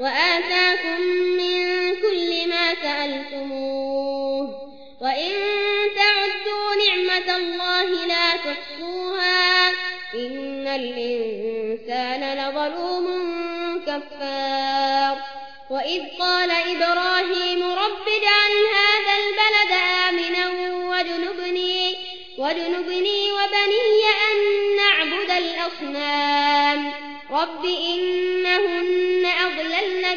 وآتاكم من كل ما سألتموه. وإن تعدوا نعمة الله لا تحصوها. إن الإنسان لظلوم كفار. وإذ قال إبراهيم رب اجعل هذا البلد آمنا واجنبني, واجنبني وبني أن نعبد الأصنام. رب أضللن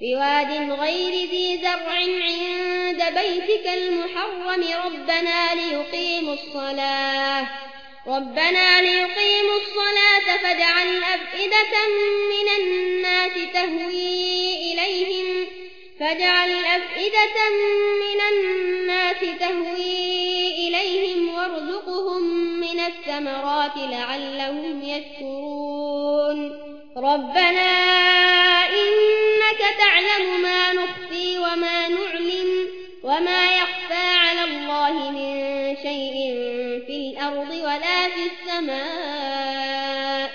بواد غير ذي زرع عند بيتك المحرم. ربنا ليقيموا الصلاة. ربنا ليقيموا الصلاة فاجعل أفئدة من الناس تهوي إليهم. فاجعل أفئدة من الناس تهوي إليهم وارزقهم من الثمرات لعلهم يشكرون. ربنا تعلم ما نخفي وما نعلم وما يخفى على الله من شيء في الأرض ولا في السماء.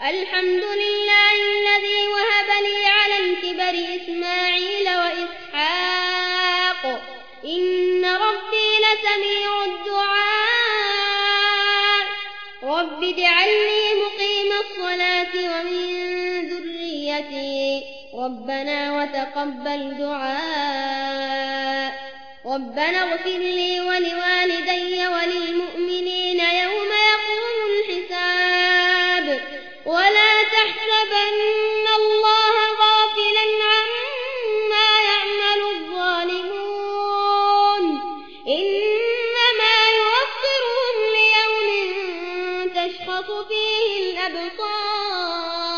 الحمد لله الذي وهب لي على الكبر إسماعيل وإسحاق. إن ربي لسميع الدعاء. رب اجعلني مقيم الصلاة ومن ذريتي ربنا وتقبل دعاء. ربنا اغفر لي ولوالدي وللمؤمنين يوم يقوم الحساب. ولا تحسبن الله غافلا عما يعمل الظالمون. إنما يوفرهم ليوم تشخص فيه الأبصار.